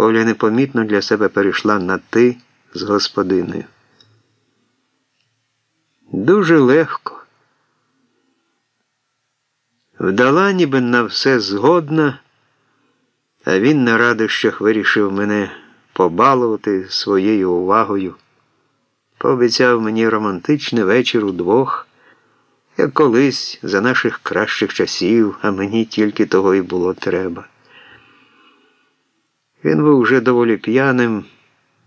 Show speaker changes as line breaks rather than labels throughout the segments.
Оля непомітно для себе перейшла на ти з господиною. Дуже легко. Вдала, ніби на все згодна, а він на радощах вирішив мене побалувати своєю увагою. Пообіцяв мені романтичний вечір удвох, як колись за наших кращих часів, а мені тільки того і було треба. Він був вже доволі п'яним,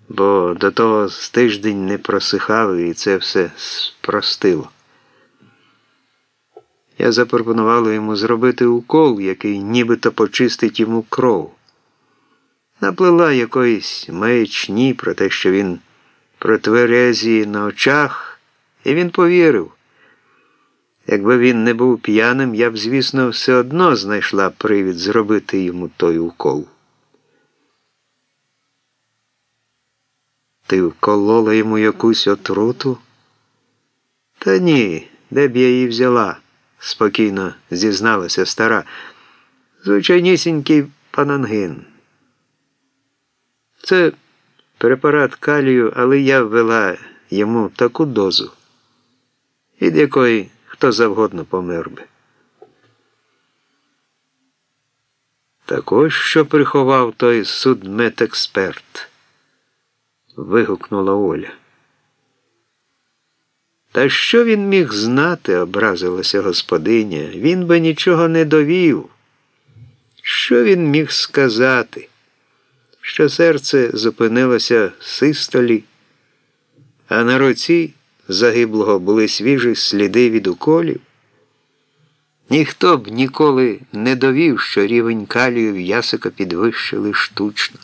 бо до того з тиждень не просихав і це все спростило. Я запропонувала йому зробити укол, який нібито почистить йому кров. Наплила якоїсь маячні про те, що він протверезі на очах, і він повірив. Якби він не був п'яним, я б, звісно, все одно знайшла привід зробити йому той укол. Ти вколола йому якусь отруту? Та ні, де б я її взяла, спокійно зізналася стара. Звичайнісінький панангин. Це препарат калію, але я ввела йому таку дозу, від якої хто завгодно помер би. Так ось що приховав той судмедексперт вигукнула Оля. Та що він міг знати, образилася господиня. Він би нічого не довів. Що він міг сказати? Що серце зупинилося в систолі, а на руці загиблого були свіжі сліди від уколів? Ніхто б ніколи не довів, що рівень калію в ясика підвищили штучно.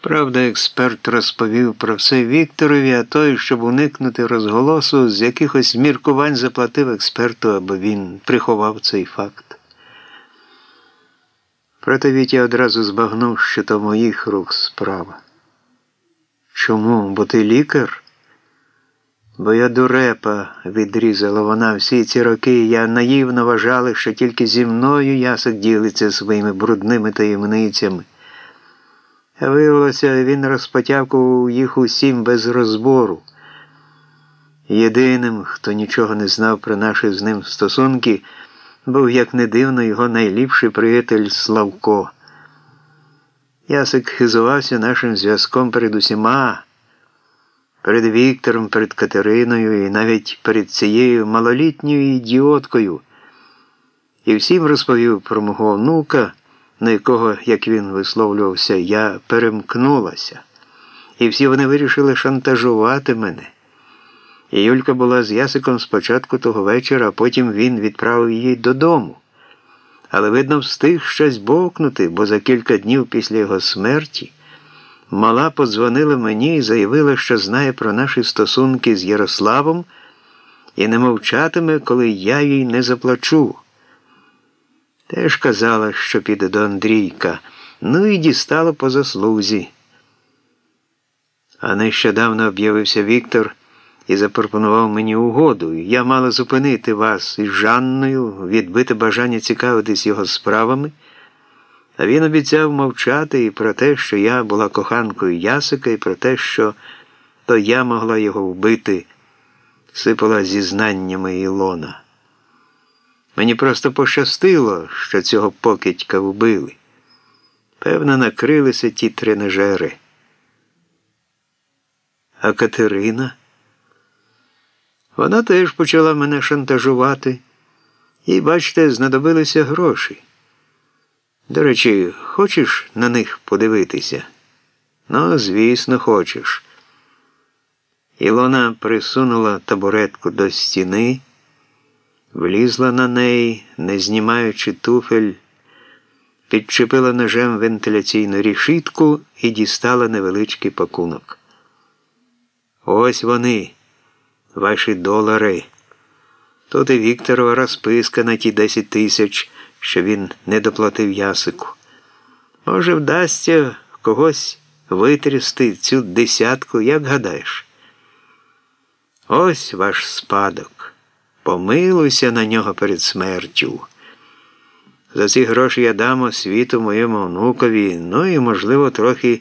Правда, експерт розповів про все Вікторові, а той, щоб уникнути розголосу, з якихось міркувань заплатив експерту, аби він приховав цей факт. Проте Вітя одразу збагнув, що то моїх рук справа. Чому? Бо ти лікар? Бо я дурепа, відрізала вона всі ці роки, я наївно вважала, що тільки зі мною ясик ділиться своїми брудними таємницями. Виявилося, він розпотявкував їх усім без розбору. Єдиним, хто нічого не знав про наші з ним стосунки, був, як не дивно, його найліпший приятель Славко. Ясик хизувався нашим зв'язком перед усіма, перед Віктором, перед Катериною і навіть перед цією малолітньою ідіоткою. І всім розповів про мого онука на якого, як він висловлювався, я перемкнулася, і всі вони вирішили шантажувати мене. І Юлька була з Ясиком спочатку того вечора, а потім він відправив її додому. Але, видно, встиг щось бокнути, бо за кілька днів після його смерті мала подзвонила мені і заявила, що знає про наші стосунки з Ярославом і не мовчатиме, коли я їй не заплачу. Теж казала, що піде до Андрійка, ну і дістала по заслузі. А нещодавно об'явився Віктор і запропонував мені угоду. Я мала зупинити вас із Жанною, відбити бажання цікавитись його справами. А він обіцяв мовчати і про те, що я була коханкою Ясика, і про те, що то я могла його вбити, сипала зізнаннями Ілона. Мені просто пощастило, що цього покидька вбили. Певно, накрилися ті тренажери. А Катерина? Вона теж почала мене шантажувати. І, бачите, знадобилися гроші. До речі, хочеш на них подивитися? Ну, звісно, хочеш. Ілона присунула табуретку до стіни влізла на неї, не знімаючи туфель, підчепила ножем вентиляційну рішітку і дістала невеличкий пакунок. Ось вони, ваші долари. Тут і Вікторова розписка на ті 10 тисяч, що він не доплатив ясику. Може, вдасться когось витрясти цю десятку, як гадаєш? Ось ваш спадок помилуйся на нього перед смертю. За ці гроші я дам освіту моєму онукові, ну і, можливо, трохи